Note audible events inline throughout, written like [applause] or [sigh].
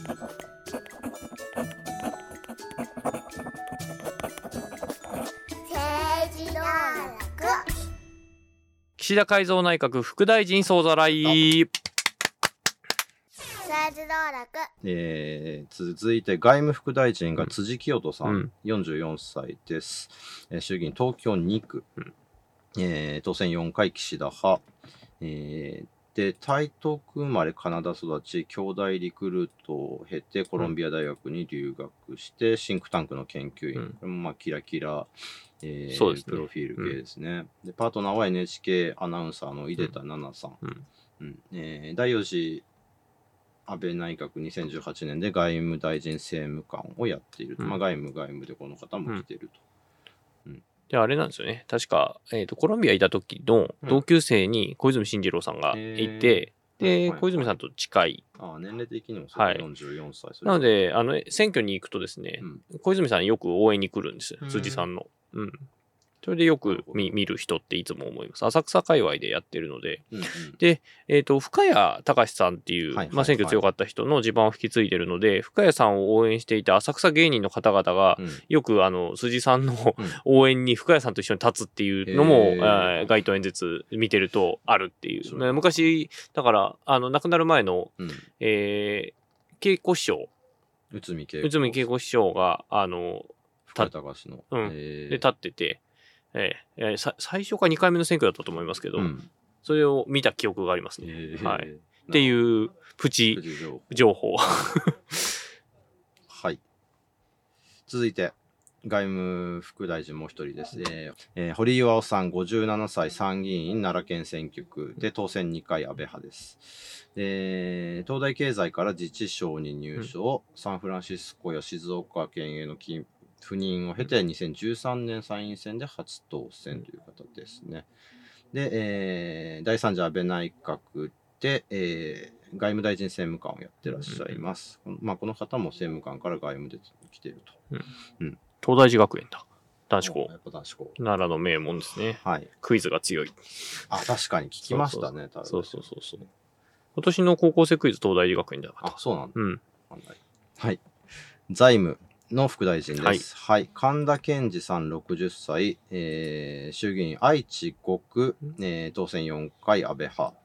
政治道楽岸田改造内閣副大臣総ざらい。政治道楽えー続いて外務副大臣が辻清人さん、うん。44歳です、えー衆議院東京2区、うん。えー当選4回岸田派、えーで台東区生まれカナダ育ち兄弟リクルートを経てコロンビア大学に留学して、シンクタンクの研究員、うん。まあキラキラ、えーね。プロフィール系ですね、でパートナーは NHK アナウンサーの井出田奈々さん、うん。うん。えー第4次安倍内閣2018年で外務大臣政務官をやっているまあ、外務外務でこの方も来ていると。で、あれなんですよね。確か、えっ、と、コロンビアいた時の同級生に小泉進次郎さんがいて、で、へーはい小泉さんと近い。ああ年齢的にもそうはい44歳。なので、あの、選挙に行くとですねう、ん小泉さんよく応援に来るんです。辻さんの。うん。それでよく見見る人っていつも思います。浅草界隈でやってるので。うんうん。えっ、と、深谷隆さんっていう、はいはいまあ、選挙強かった人の地盤を引き継いでるので、深谷さんを応援していた浅草芸人の方々が、うん。よくあの、辻さんのうん。応援に深谷さんと一緒に立つっていうのも、えー。街頭演説見てるとあるっていう。昔、だから、あの、亡くなる前の、うん。えー、稽古師匠、内海稽古師。匠が、あの、深谷隆の。うん。えー。で立ってて、えーえーさ最初か2回目の選挙だったと思いますけど、うんそれを見た記憶がありますね。えーはいっていうプチ藤情報。[laughs] はい。続いて、外務副大臣もう一人です。えーえー堀井巌さん、57歳、参議院奈良県選挙区で当選2回安倍派です。で東大経済から自治省に入省、サンフランシスコや静岡県への勤赴任を経て、2013年参院選で初当選という方ですね。で、えー第3次安倍内閣で、えー外務大臣政務官をやってらっしゃいます。このまあ、この方も政務官から外務で来ていると。東大寺学園だ。男子校や。っぱ男子校。奈良の名門ですね。はい。クイズが強い。あ、確かに聞きましたね、多分そうそうそうそう。今年の高校生クイズ東大寺学園だかあ、そうなんだ。ら。うん。はい。財務の副大臣です。はい。神田健二さん60歳、えー衆議院愛知5区、えー当選4回安倍派。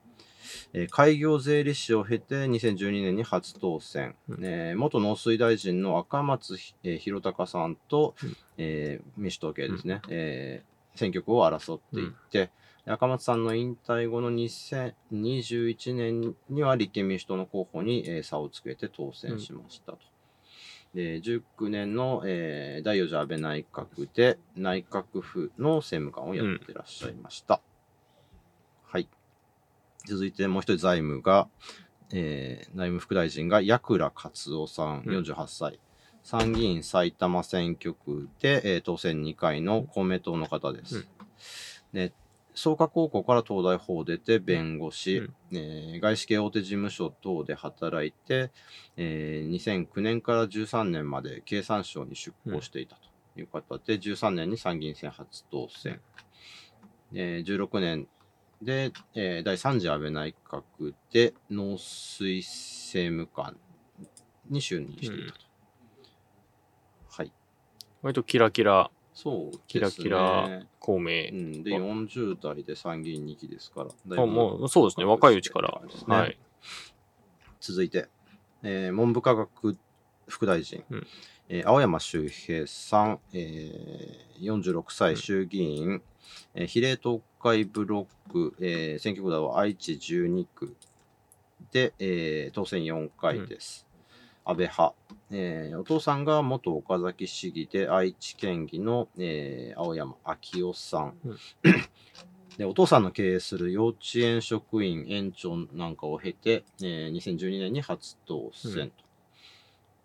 えー開業税理士を経て2012年に初当選、うん。えー元農水大臣の赤松ひ、えー弘隆さんと、うん。えー民主党系ですね、えー選挙区を争っていって、赤松さんの引退後の2021年には立憲民主党の候補に、えー差をつけて当選しましたと。で19年の、えー第4次安倍内閣で内閣府の政務官をやってらっしゃいました。はい。続いてもう一人財務が、えー内務副大臣が矢倉克夫さん、うん48歳。参議院埼玉選挙区で、えー当選2回の公明党の方です。うんで創価高校から東大法を出て弁護士、うん。えー外資系大手事務所等で働いて、えー2009年から13年まで経産省に出向していたという方で、13年に参議院選初当選、えー16年で、えー第3次安倍内閣で農水政務官に就任していたと。はい。割とキラキラ、そうですね。キラキラ公う明。ん、で、40代で参議院2期ですから。あもう、そうですね。若いうちから。ですねはい。続いて、えー文部科学副大臣、うんえー青山周平さん、えー46歳衆議院、えー比例東海ブロック、えー選挙区では愛知12区で、えー当選4回です。安倍派、えーお父さんが元岡崎市議で愛知県議の、えー青山昭夫さん、うん。でお父さんの経営する幼稚園職員園長なんかを経て、えー2012年に初当選と。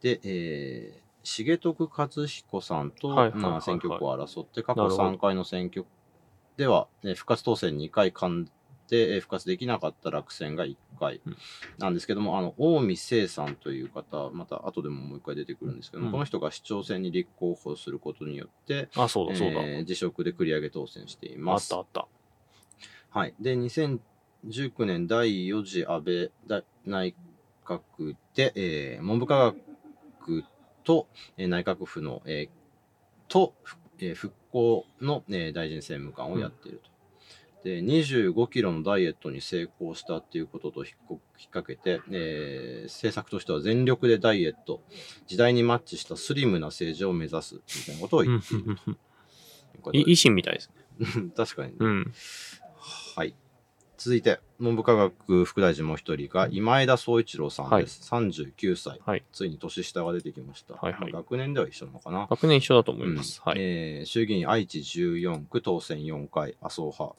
で、えー重徳和彦さんと、選挙区を争って、過去なるほど。3回の選挙では、ね、復活当選2回噛んで、えー復活できなかった落選が1回うんなんですけども、あの近江聖さんという方、また後でももう一回出てくるんですけども、うんこの人が市長選に立候補することによって、あ、そうだ、そうだ。えー辞職で繰り上げ当選していあますった、。あった。はい。で、2019年第4次安倍大内閣で、えー文部科学と、えー内閣府の、えーと、ふえー復興の、えー大臣政務官をやっていると。で、25キロのダイエットに成功したっていうことと引っ掛けて、えー政策としては全力でダイエット、時代にマッチしたスリムな政治を目指すみたいなことをうん言っている維新みたいですね。[laughs] 確かにね、うん。はい。続いて、文部科学副大臣もう一人が、今枝宗一郎さんです。39歳。はいついに年下が出てきました。はいはいまあ学年では一緒なのかな。学年一緒だと思います。はい。えー衆議院愛知14区当選4回、麻生派。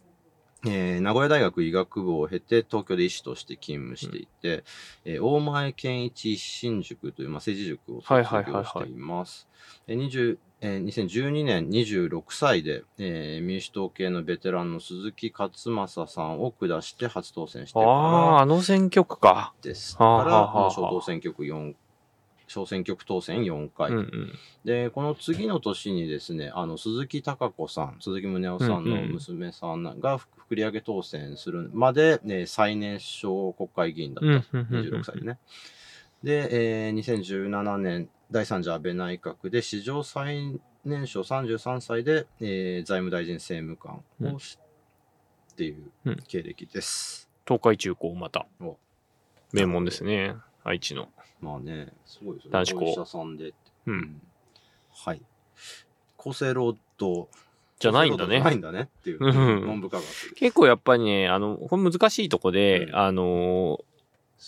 えー名古屋大学医学部を経て東京で医師として勤務していて、えー大前健一新塾という、まあ、政治塾を卒はいはいはいはい業しています。えー20えー2012年26歳で、えー民主党系のベテランの鈴木勝正さんを下して初当選してああ、かあの選挙区か。らです。はあから、小当選挙区4、小選挙区当選4回うんうん。で、この次の年にですね、あの、鈴木貴子さん、鈴木宗男さんのうんうん娘さんが繰り上げ当選するまで、ね、最年少国会議員だった。うんうんうんうん26歳でね。で、えー2017年、第3次安倍内閣で史上最年少33歳で、えー財務大臣政務官をし、っていううん経歴です。東海中高またお。名門ですね。愛知の。まあね、すごいですよね。男子校お医者さんで。うん。はい。厚生労働じゃないんだねじゃないんだねっていう。うん文部科学。結構やっぱりね、あの、これ難しいとこで、うんあの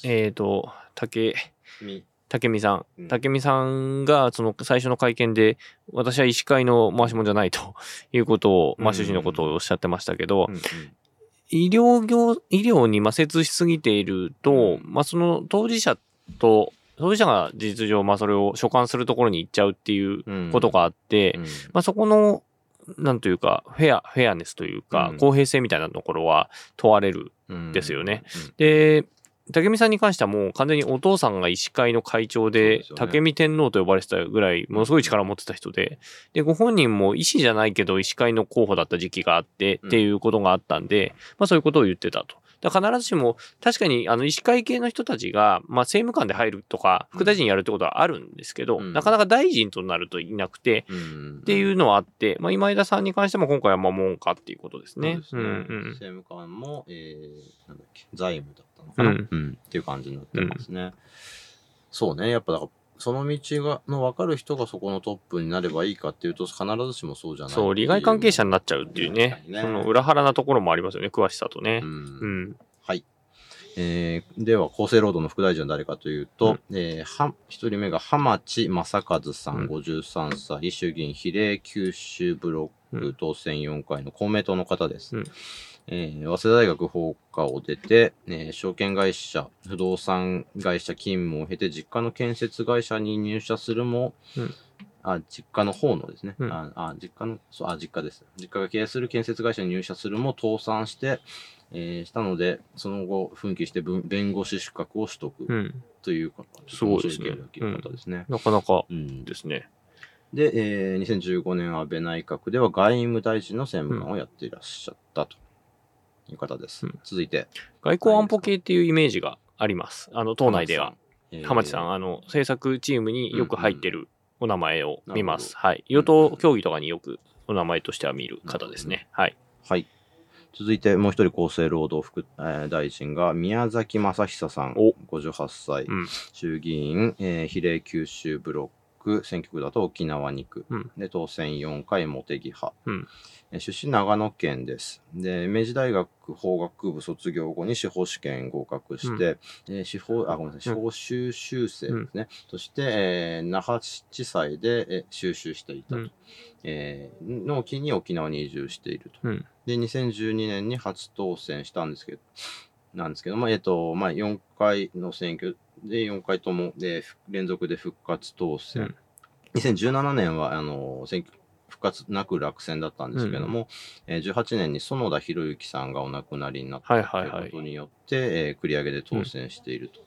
ー、えっ、と、竹、み竹見さん。うん竹見さんが、その最初の会見で、私は医師会の回し者じゃないと [laughs] いうことを、まあ、うん主人のことをおっしゃってましたけど、うんうん医療業、医療に摩擦しすぎていると、うんまあ、その当事者と、当事者が事実上、まあ、それを所管するところに行っちゃうっていううん。ことがあって、うん。まあ、そこの、なんというか、フェア、フェアネスというか、うん。公平性みたいなところは問われる。うん。ですよね。で、武見さんに関してはもう完全にお父さんが医師会の会長ででね。武見天皇と呼ばれてたぐらいものすごい力を持ってた人ででご本人も医師じゃないけど医師会の候補だった時期があってうん。っていうことがあったんで、まあそういうことを言ってたと。だ必ずしも確かにあの医師会系の人たちが、まあ、政務官で入るとか副大臣やるってことはあるんですけど、うん。なかなか大臣となるといなくて、うん。っていうのはあって、まあ、今枝さんに関しても今回はまあ門下っていうことですね。そうですね。うん。政務官も、えー、なんだっけ、財務だったのかな、うん。うん。っていう感じになってますね。そうね、やっぱだから、その道がの分かる人がそこのトップになればいいかっていうと、必ずしもそうじゃないそう、利害関係者になっちゃうっていうねねその裏腹なところもありますよね、詳しさとねう。んうん。はい。えーでは、厚生労働の副大臣は誰かというと、えーは一人目が浜地正和さん、うん53歳、衆議院比例九州ブロックうん当選4回の公明党の方です。うんえー早稲田大学法科を出て、えー証券会社、不動産会社勤務を経て、実家の建設会社に入社するも、うんあ、実家の方のですね。うんああ、実家の、そう、あ、実家です。実家が経営する建設会社に入社するも倒産して、えーしたので、その後、奮起して文弁護士資格を取得うん。というか、すごいですねですね。なかなかうんですね。で、えー2015年安倍内閣では外務大臣の政務官をやっていらっしゃったという方です。うん続いて、外交安保系っていうイメージがあります。あの、党内では。えー浜地さん、あの、政策チームによく入ってるお名前を見ます。なはい。与党協議とかによくお名前としては見る方ですね。はい。はい。続いて、もう一人厚生労働副、えー大臣が宮崎正久さん、お58歳、うん衆議院、えー比例九州ブロック、選挙区だと沖縄2区、うんで当選4回、茂木派、うんえー出身長野県です。で、明治大学法学部卒業後に司法試験合格して、えー司法、あ、ごめんなさい、司法修習生ですね。そして、えー那覇地裁で、えー修習していたと。うんえーのを機に沖縄に移住していると。うんで、2012年に初当選したんですけど、なんですけども、えっ、と、まあ、4回の選挙で4回ともでふ連続で復活当選。うん2017年は、あの、選挙、復活なく落選だったんですけども、えー18年に園田博之さんがお亡くなりになったとはいはいはいいうことによって、えー繰り上げで当選していると。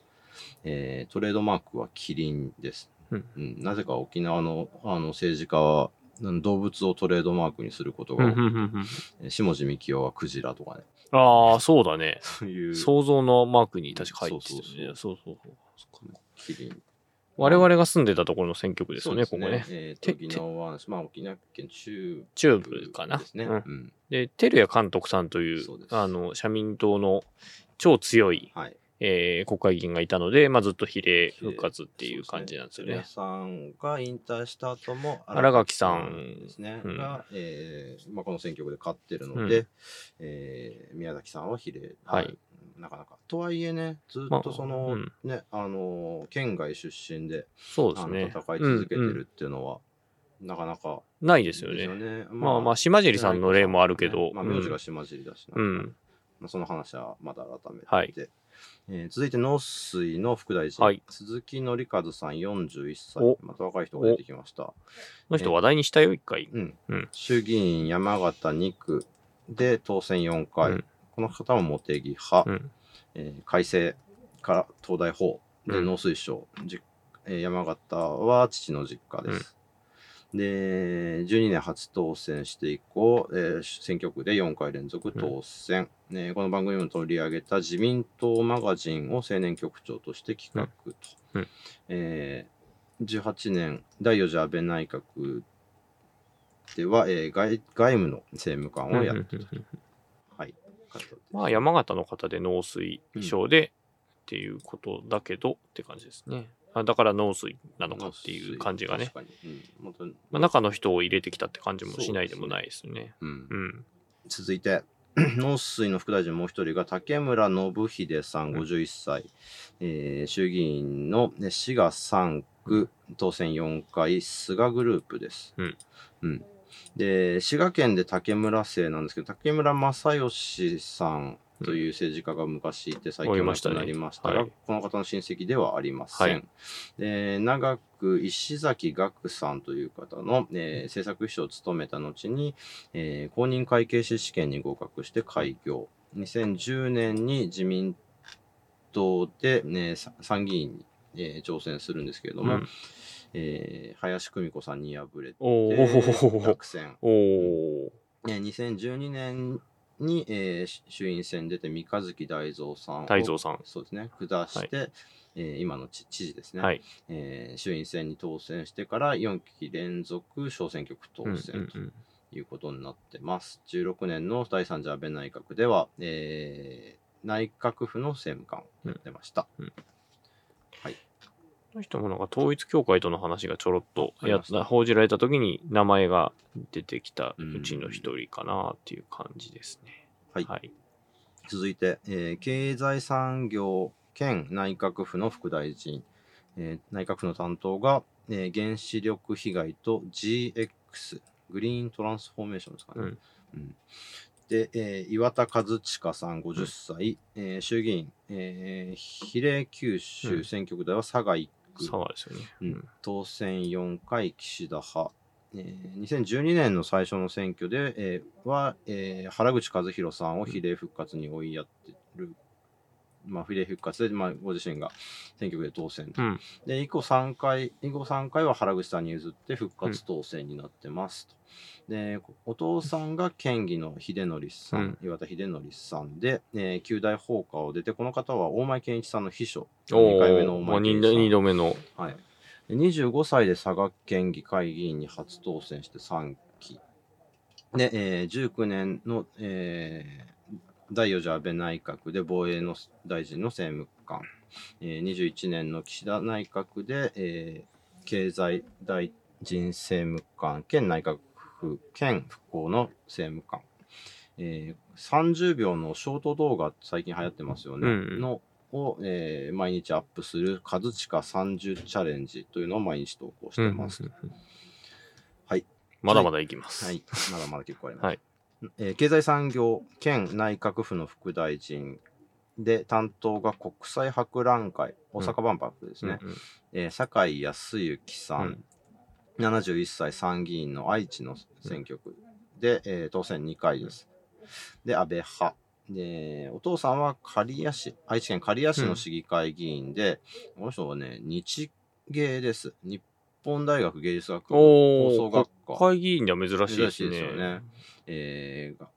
えートレードマークはキリンです。うんうんなぜか沖縄のあの政治家はうん動物をトレードマークにすることが多く下地幹夫はクジラとかね。ああ、そうだね。そういう。想像のマークに確か入ってたよね。そそうそうそう。キリン。我々が住んでたところの選挙区ですよね、ここね。えっ、と、て沖縄、まあ、沖縄県中中部かな。ですね。ううんん。で、照屋監督さんというそうあの社民党の超強い、はい。えー国会議員がいたので、まあ、ずっと比例復活っていう感じなんですよね皆。さんが引退した後も、新垣さんですね。うんが、えーまあ、この選挙区で勝ってるので、うえー宮崎さんは比例。はいなかなか。とはいえね、ずっまあとその、うんね、あのー、県外出身で、そうですね。戦い続けてうんうんるっていうのは、なかなかないですよね。ねまあまあ、島尻さんの例もあるけど、まあ、名字が島尻だしな、うんまあ、その話はまだ改めて。はいえー続いて、農水の副大臣、はい。鈴木則和さん41歳。お、また若い人が出てきました。この人話題にしたよ、一回。うん。うん。衆議院山形2区で当選4回、うん。この方も茂木派、うん。えー改正から東大法でうん。農水省、じえー山形は父の実家です。で、12年初当選して以降、えー選挙区で4回連続当選、ねこの番組も取り上げた自民党マガジンを青年局長として企画と、うんうんえー18年第4次安倍内閣では、えー外外務の政務官をやってたと。はい。まあ、山形の方で農水省でっていうことだけどって感じですね。あだから農水なのかっていう感じがね。うん。まあ、中の人を入れてきたって感じもしないでもないですね。うんうん。続いて、[clears throat] 農水の副大臣もう一人が竹村信秀さん、うん。51歳、えー衆議院のね滋賀3区当選4回、菅グループです。うん。うん。で滋賀県で竹村姓なんですけど、竹村正義さんという政治家が昔いて、最近は亡くなりましたが、はいこの方の親戚ではありません。はいで長く石崎岳さんという方の、えー政策秘書を務めた後に、えー公認会計士試験に合格して開業。2010年に自民党で、ね、さ参議院に、えー挑戦するんですけれども、うんえー林久美子さんに敗れて落選。おーえー2012年に、えーし衆院選出て三日月大蔵さんを大蔵さん。そうですね、下して、えー今の知知事ですね、はい。えー衆院選に当選してから4期連続小選挙区当うん選とうんいうことになってます。16年の第3次安倍内閣では、えー内閣府の政務官をやってました。この人もなんか統一教会との話がちょろっとやった報じられた時に名前が出てきたうちの一人かなっていう感じですね。はい。はい。続いて、えー経済産業兼内閣府の副大臣、えー内閣府の担当が、えー原子力被害と GX、グリーントランスフォーメーションですかね。うん。うん。で、えー岩田和親さん50歳、えー衆議院、えー比例九州選挙区では佐賀1区、佐賀ですよね。うん当選4回岸田派。えー2012年の最初の選挙で、えーは、えー原口和弘さんを比例復活に追いやってる、まあ、比例復活で、まあ、ご自身が選挙区で当選と。うんで、以降3回、以後3回は原口さんに譲って復活当選になってますと。で、お父さんが県議の秀則さん、うん岩田秀則さんで、えー、九大放火を出て、この方は大前健一さんの秘書。お2回目の大前健一さん。二度目の。はい。で25歳で佐賀県議会議員に初当選して3期。で、えー19年の、えー第4次安倍内閣で防衛の大臣の政務官。えー21年の岸田内閣で、えー経済大臣政務官兼内閣府兼復興の政務官。えー30秒のショート動画最近流行ってますよね。うんうんのを、えー毎日アップする和近30チャレンジというのを毎日投稿してます。うんはい。まだまだいきます。はい。まだまだ結構あります。はいえー経済産業兼内閣府の副大臣で、担当が国際博覧会、大阪万博ですね。うんうんえー酒井康之さん、71歳参議院の愛知の選挙区で、えー当選2回です。で、安倍派。で、お父さんは刈谷市、愛知県刈谷市の市議会議員で、この人はね、日芸です。日本大学芸術学部放送学科。国会議員では珍しいですね。珍しいですよねえーが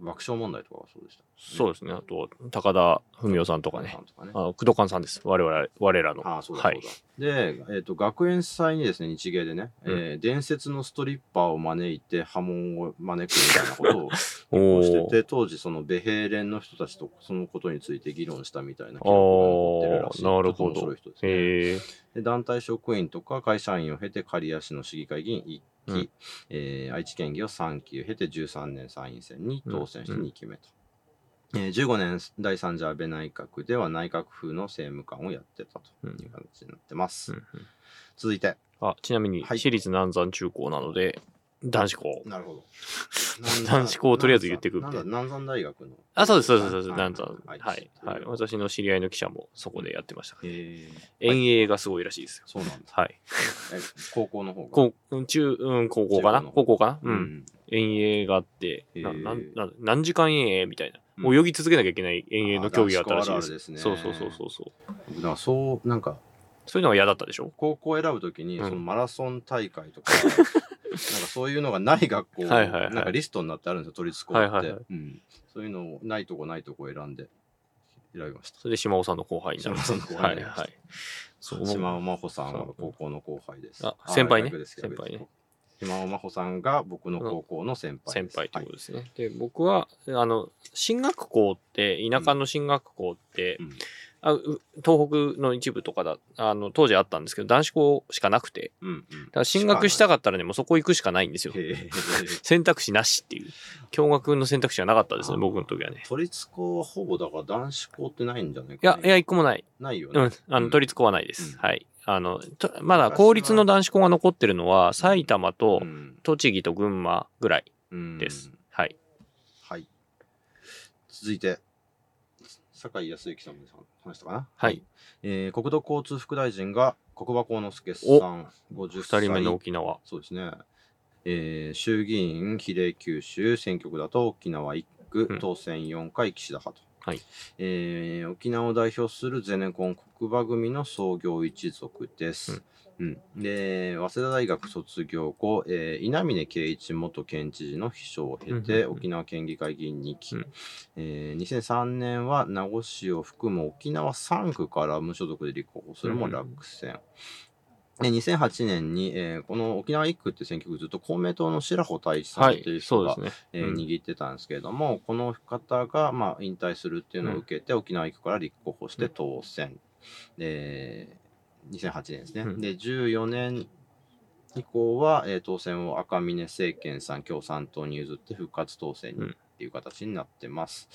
爆笑問題とかはそうでした。そうですね。あと、高田文夫さんとかねさ。んとかねあの、工藤勘さんです。我々、我らの。ああ、そうだはい。で、えっ、と、学園祭にですね、日芸でね、うんえー伝説のストリッパーを招いて波紋を招くみたいなことを [laughs] してて、当時そのベヘーレンの人たちとそのことについて議論したみたいな記録が残ってるらしい。あーなるほど面白い人ですね。へえ。で団体職員とか会社員を経て刈谷市の市議会議員1期、うんえー愛知県議を3期を経て13年参院選に当選して2期目と。えー15年第3次安倍内閣では内閣府の政務官をやってたという形になってます。うんうん続いて。あ、ちなみに、はい私立南山中高なので、男子校。なるほど。[laughs] 男子校をとりあえず言ってくってなんだ南山大学の。あ、そうです、そうです、そうです。はい南山。はい。はい。私の知り合いの記者もそこでやってました。へー遠泳がすごいらしいですよ。そうなんだ。はい。え高校の方が？中、うん、高校かな？中高校かな？う。うんん。遠泳があって、ななんな何時間遠泳みたいな。うん泳ぎ続けなきゃいけない遠泳の競技があったらしいです。ですねそうそうそうそうそう。だからそう、なんか、そういうのが嫌だったでしょ？高校を選ぶときに、うんそのマラソン大会とか、[laughs] [laughs] なんかそういうのがない学校、はいはいはいなんかリストになってあるんですよ、都立高って、はいはいはいうん。そういうのを、ないとこないとこ選んで、選びました。それで島尾さんの後輩になる。島尾さんの後輩りましたはい。そう島尾真帆さんは高校の後輩です。あ先輩ね先輩ね。島尾真帆さんが僕の高校の先輩です。先輩ということですね。で、僕は、あの、進学校って、田舎の進学校って、うんあう東北の一部とかだ、あの、当時あったんですけど、男子校しかなくて、うんうん。だから進学したかったらね、もうそこ行くしかないんですよ。[laughs] 選択肢なしっていう。共学の選択肢がなかったですね、僕の時はね。都立高はほぼだから男子校ってないんじゃないいや。いや、一個もない。ないよね。うん。あの、都立校はないです。うんはい。あの、とまだ公立の男子校が残ってるのは、埼玉とうん栃木と群馬ぐらいうんです。はい。はい。続いて、酒井康之さんも話したかな？はい。えー国土交通副大臣が国場幸之助さん、50二歳。人目の沖縄。そうですね。えー衆議院比例九州選挙区だと沖縄1区、うん当選4回岸田派と。はいえー沖縄を代表するゼネコン国場組の創業一族です。うんで早稲田大学卒業後、えー稲峰圭一元県知事の秘書を経て、うんうんうん沖縄県議会議員に期、うんえー2003年は名護市を含む沖縄3区から無所属で立候補するも落選。で2008年に、えーこの沖縄1区って選挙区ずっと公明党の白穂大地さんはというい。人が、ね。え握ってたんですけれども、この方が、まあ、引退するっていうのを受けて、沖縄1区から立候補して当選。で、2008年ですね。うんで、14年以降は、えー当選を赤嶺政権さん、共産党に譲って復活当選にうんっていう形になってます。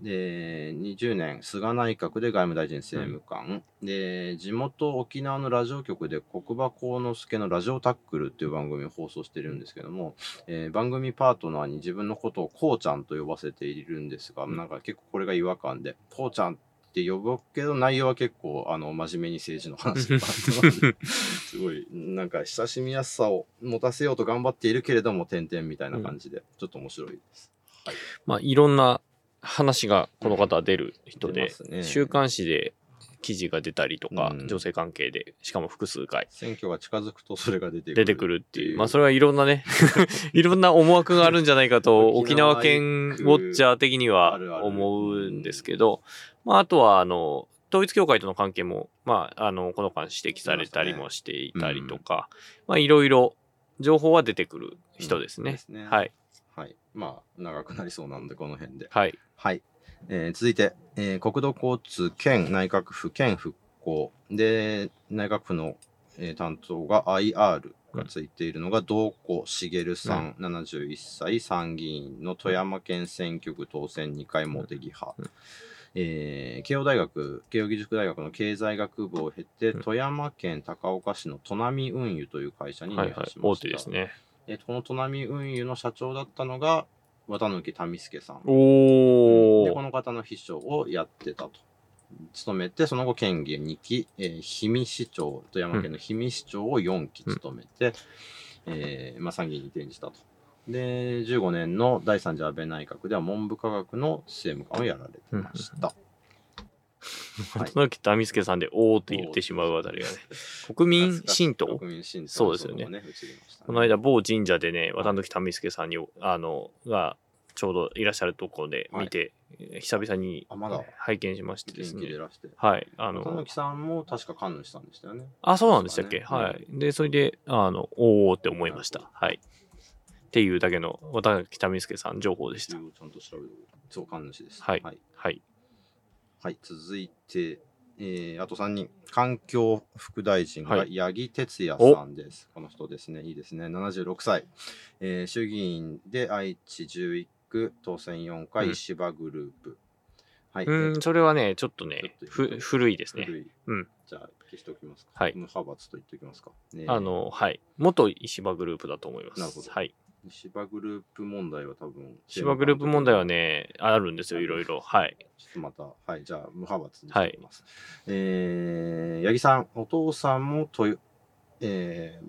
で、20年、菅内閣で外務大臣政務官、で、地元沖縄のラジオ局で国場幸之助のラジオタックルっていう番組を放送してるんですけども、えー番組パートナーに自分のことをこうちゃんと呼ばせているんですが、うんなんか結構これが違和感で、こうちゃんって呼ぶけど内容は結構あの真面目に政治の話とか。[laughs] すごいなんか親しみやすさを持たせようと頑張っているけれども点々みたいな感じで、ちょっと面白いです。まあ、いろんな話がこの方は出る人出で、ね。週刊誌で記事が出たりとか、うん女性関係で、しかも複数回選挙が近づくとそれが出てくる出てくるっていう、まあ、それはいろんなね、[laughs] いろんな思惑があるんじゃないかと、沖沖縄縄県ウォッチャー的には思うんですけど、まあ、あとは、あの、統一教会との関係も、まあ、あの、この間指摘されたりもしていたりとか、まあ、いろいろ情報は出てくる人ですね。ですねはい。はい。まあ、長くなりそうなんで、この辺で。はい。はい。えー続いて、えー国土交通県内閣府県復興で、内閣府の、えー担当が IR がついているのが、道子茂さん、71歳、参議院の富山県選挙区当選2回茂木派。うんえー慶応大学、慶応義塾大学の経済学部を経て、うん富山県高岡市の砺波運輸という会社に入はいはい社し。ました。大手ですね。えーこの砺波運輸の社長だったのが、綿貫民介さん。で、こ。の方の秘書をやってたと。務めて、その後、県議2期、えー氷見市長、富山県の氷見市長を4期務めて、えーまあ、参議院に転じたと。で、15年の第3次安倍内閣では文部科学の政務官をやられてました。はい渡辺民介さんで、おーって言ってしまうあたりがね。[laughs] 国民新党国民新党そうですよねこの間、某神社でね、渡辺民介さんに、あの、が、ちょうどいらっしゃるところで見て、えー久々に拝見しましてですね元気でい。らして。はい。あたぬの、きさんも確か神主さんでしたよね。あ、そうなんでしたっけ、ねはい。で、それで、あの、おーって思いました。はい。っていうだけの、渡辺北見介さん情報でした。理由をちゃんと調べる。そう、神主です。はいはい。はい。はい続いて、えーあと3人。環境副大臣がはい八木哲也さんです。この人ですね。いいですね。76歳。えー衆議院で愛知11区当選4回、うん石破グループ。はい。うーん、それはね、ちょっとね、とふ古いですね。古い。うん。じゃあ消しておきますか。はい無派閥と言っておきますか。ねあの、はい。元石破グループだと思います。なるほどはい。石破グループ問題は多分。石破グループ問題はね、あるんですよ、いろいろ。はい。ちょっとまた、はい、じゃあ、無派閥にしてます。えー、八木さん、お父さんもとよ、えー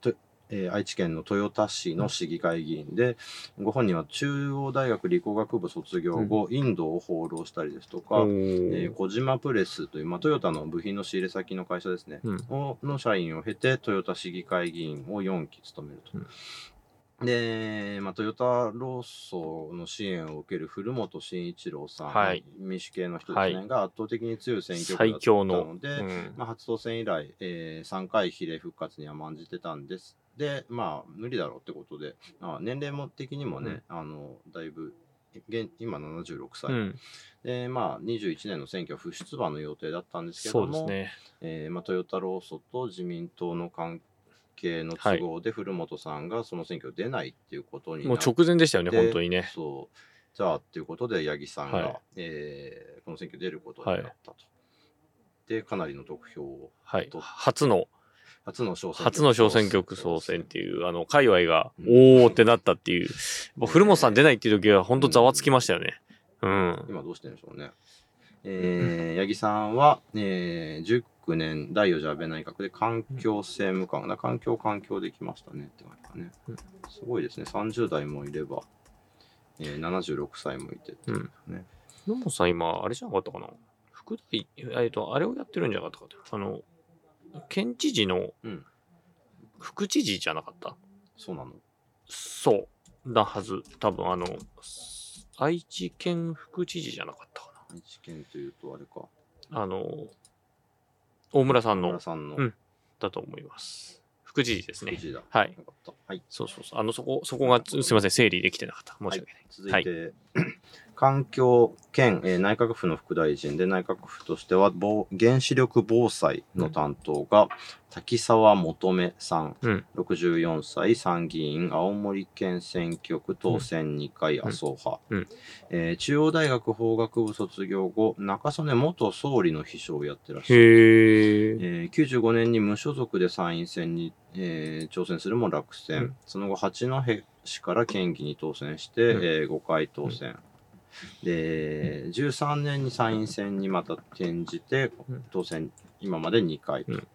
とえー愛知県の豊田市の市議会議員で、ご本人は中央大学理工学部卒業後、インドを放浪したりですとか、おえーー小島プレスという、まあ、トヨタの部品の仕入れ先の会社ですね、うんをの社員を経て、トヨタ市議会議員を4期務めると。うんで、まあ、トヨタ労組の支援を受ける古本慎一郎さん、はい民主系の人ですね、はいが圧倒的に強い選挙区だ最った強の。ので、うんまあ、初当選以来、えー3回比例復活には満じてたんです。で、まあ、無理だろうってことで、あ年齢も的にもね、あの、だいぶ、現今76歳、うん、で、まあ、21年の選挙は不出馬の予定だったんですけども、ね。えーまあ、トヨタ労組と自民党の関係の都合で、古本さんがその選挙出ないっていうことになって、もう直前でしたよね、で本当にね。そう。じゃあ、っていうことで、八木さんが、はいえーこの選挙出ることになったと。で、かなりの得票を、はいと。初の、初の小選挙区初の小選挙区総選っていう、あの、界隈が、うんおーってなったっていう。もう古本さん出ないっていう時は、本当ざわつきましたよね。うん。今どうしてるんでしょうね。えー八木さんは、えー19年第4次安倍内閣で環境政務官、環境環境できましたねって感じだねうん。すごいですね。30代もいれば、えー76歳もいてっていうね。野本さん今、あれじゃなかったかな？副大、えっと、あれをやってるんじゃなかったかなあの、県知事のうん、副知事じゃなかった？そうなの。そう。だはず。多分あの、愛知県副知事じゃなかったか愛知県というとあれか。な。あの、大村さんのさんのうんだと思います。副知事ですね。はい。はい。そうそうそう。あの、そこ、そこが、すみません、整理できてなかった。申し訳ない。続いて、環境兼、えー内閣府の副大臣で内閣府としては防原子力防災の担当が、滝沢求めさん、うん。64歳参議院青森県選挙区当選2回麻生派、うん。えー中央大学法学部卒業後中曽根元総理の秘書をやってらっしゃる。えー95年に無所属で参院選に、えー挑戦するも落選、うん。その後八戸市から県議に当選して、うん。えー5回当選、で13年に参院選にまた転じてうん。当選今まで2回、うん。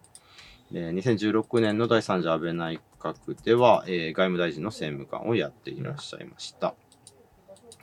で2016年の第3次安倍内閣では、えー外務大臣の政務官をやっていらっしゃいました、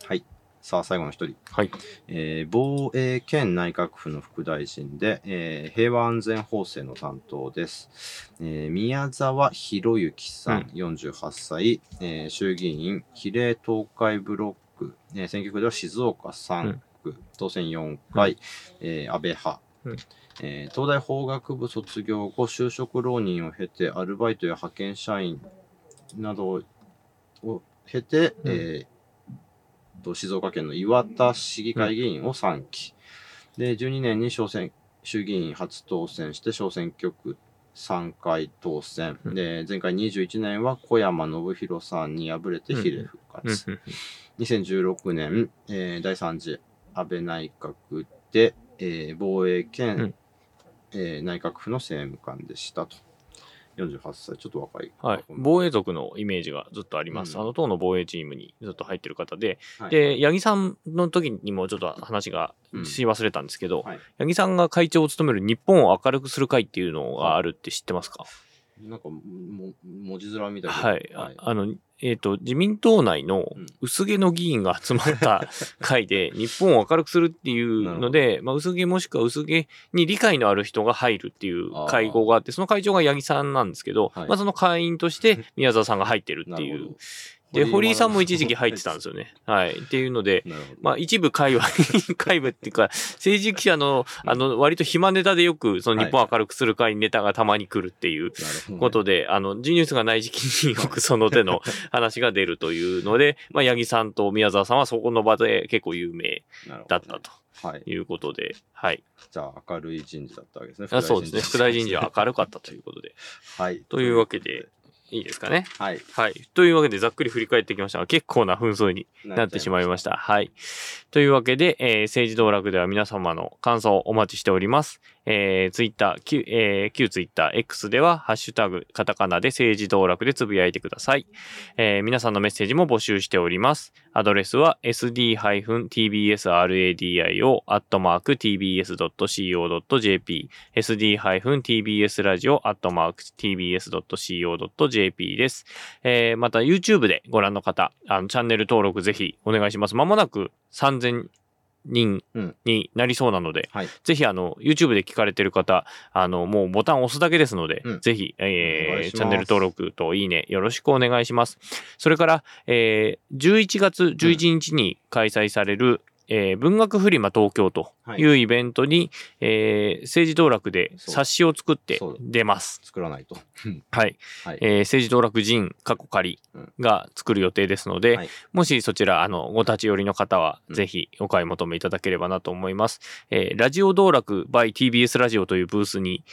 はい。さあ最後の一人。はい。えー防衛兼内閣府の副大臣で、えー平和安全法制の担当です。えー宮沢博之さん、48歳、えー衆議院比例東海ブロック、えー選挙区では静岡3区、当選4回、えー安倍派。うん。えー東大法学部卒業後、就職浪人を経て、アルバイトや派遣社員などを経て、うん。えーと静岡県の岩田市議会議員を3期、で12年に小選衆議院初当選して小選挙区3回当選、うん。で前回21年は小山信弘さんに敗れて比例復活、うん。うん。2016年、えー第3次安倍内閣で、えー防衛兼、うん。えー内閣府の政務官でしたと。48歳、ちょっと若い。はい。防衛族のイメージがずっとあります。うん。あの党の防衛チームにずっと入ってる方で、はい。で、八木さんの時にもちょっと話がうんし忘れたんですけど、はい。八木さんが会長を務める日本を明るくする会っていうのがあるって知ってますか、なんかも、文字面みたいな。はい。ああの、えっ、と、自民党内のうん。薄毛の議員が集まった会で、[laughs] 日本を明るくするっていうので、まあ、薄毛もしくは薄毛に理解のある人が入るっていう会合があって、その会長が八木さんなんですけど、はい。まあ、その会員として宮沢さんが入ってるっていうで、堀井さんも一時期入ってたんですよね。[laughs] はい。っていうので。まあ一部界隈、[laughs] 界隈っていうか、政治記者の、あの、割と暇ネタでよく、その日本を明るくする会にネタがたまに来るっていうことで、あの、G ニュースがない時期によくその手の話が出るというので、[laughs] まあ、八木さんと宮沢さんはそこの場で結構有名だったとはい。いうことで、はい。じゃあ、明るい人事だったわけですね。あそうですね。副大臣事は明るかったということで。はい。というわけで、いいですかね。はい。はい。というわけで、ざっくり振り返ってきましたが、結構な紛争になってしまいました。はい。というわけで、えー政治道楽では皆様の感想をお待ちしております。えー、ツイッター、旧、えー旧ツイッター X では、ハッシュタグ、カタカナで政治道楽でつぶやいてください。えー皆さんのメッセージも募集しております。アドレスは sd-tbsradio アットマーク tbs.co.jp sd-tbsradio アットマーク tbs.co.jp です。えーまた YouTube でご覧の方、あのチャンネル登録ぜひお願いします。まもなく3000人うんになりそうなので、はい。ぜひあの YouTube で聞かれてる方、あのもうボタンを押すだけですので、うんぜひ、えー、チャンネル登録といいねよろしくお願いします。それから、えー、11月11日に開催される、えー文学フリマ東京というイベントに、えー政治道楽で冊子を作って出ます。作らないと。う [laughs] んはい。はい。えー政治道楽人過去仮が作る予定ですので、はいもしそちら、あの、ご立ち寄りの方は、うんぜひお買い求めいただければなと思います。えーラジオ道楽 by TBS ラジオというブースに、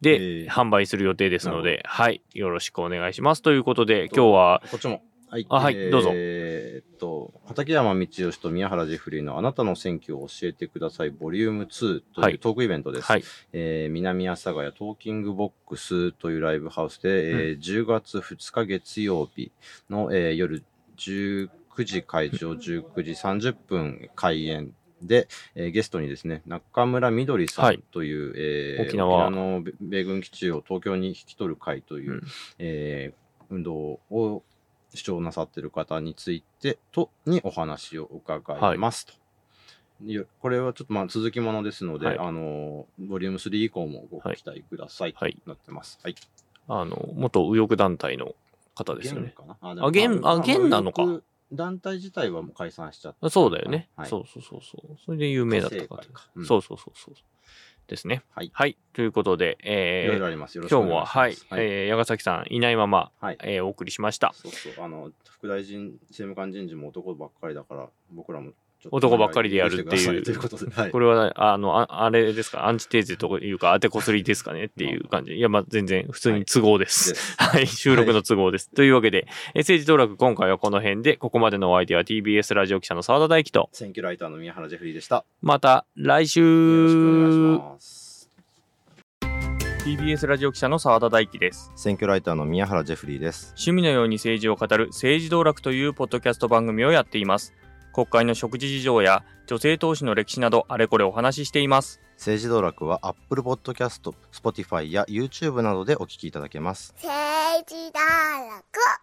で、えー販売する予定ですのなで、はい。よろしくお願いします。ということで、今日は、こっちも。はい。あはいどうぞえーっと、畠山道義と宮原ジェフリーのあなたの選挙を教えてください、ボリューム2とはいいうトークイベントです。はい。えー南阿佐ヶ谷トーキングボックスというライブハウスで、えー10月2日月曜日の、えー夜19時会場、19時30分開演で、えーゲストにですね、中村みどりさはいんという、えー沖縄の米米軍基地を東京に引き取る会という、うんえー運動を主張なさっている方についてとにお話を伺いますと。よこれはちょっとまあ続きものですので、はいあのボリューム3以降もご期待くださいとはいなってます。はい。あの、元右翼団体の方ですよね。かな？ああ現あ現なのか。団体自体はもう解散しちゃった。そうだよね。はい、そうそうそうそう。それで有名だったか活性会かうんそうそうそうそう。ですね。はいはい。ということで、えーいろいろあります。よろしくお今日もは、願いします。はい、えー、矢ヶ崎さんいないまま、はいえーお送りしました。そうそう。あの、副大臣、政務官人事も男ばっかりだから、僕らも男ばっかりでやるっていう。はい。これは、あの、ああれですか、アンチテーゼというか、当てこすりですかねっていう感じ。いや、まあ、全然、普通に都合です。[laughs] はい、収録の都合です。というわけで、えー政治登録今回はこの辺で、ここまでのお相手は TBS ラジオ記者の澤田大樹と、選挙ライターの宮原ジェフリーでした。また来週よろしくお願いします。TBS ラジオ記者の澤田大樹です。選挙ライターの宮原ジェフリーです。趣味のように政治を語る政治道楽というポッドキャスト番組をやっています。国会の食事事情や女性投資の歴史などあれこれお話ししています。政治道楽は Apple Podcast、Spotify や YouTube などでお聞きいただけます。政治道楽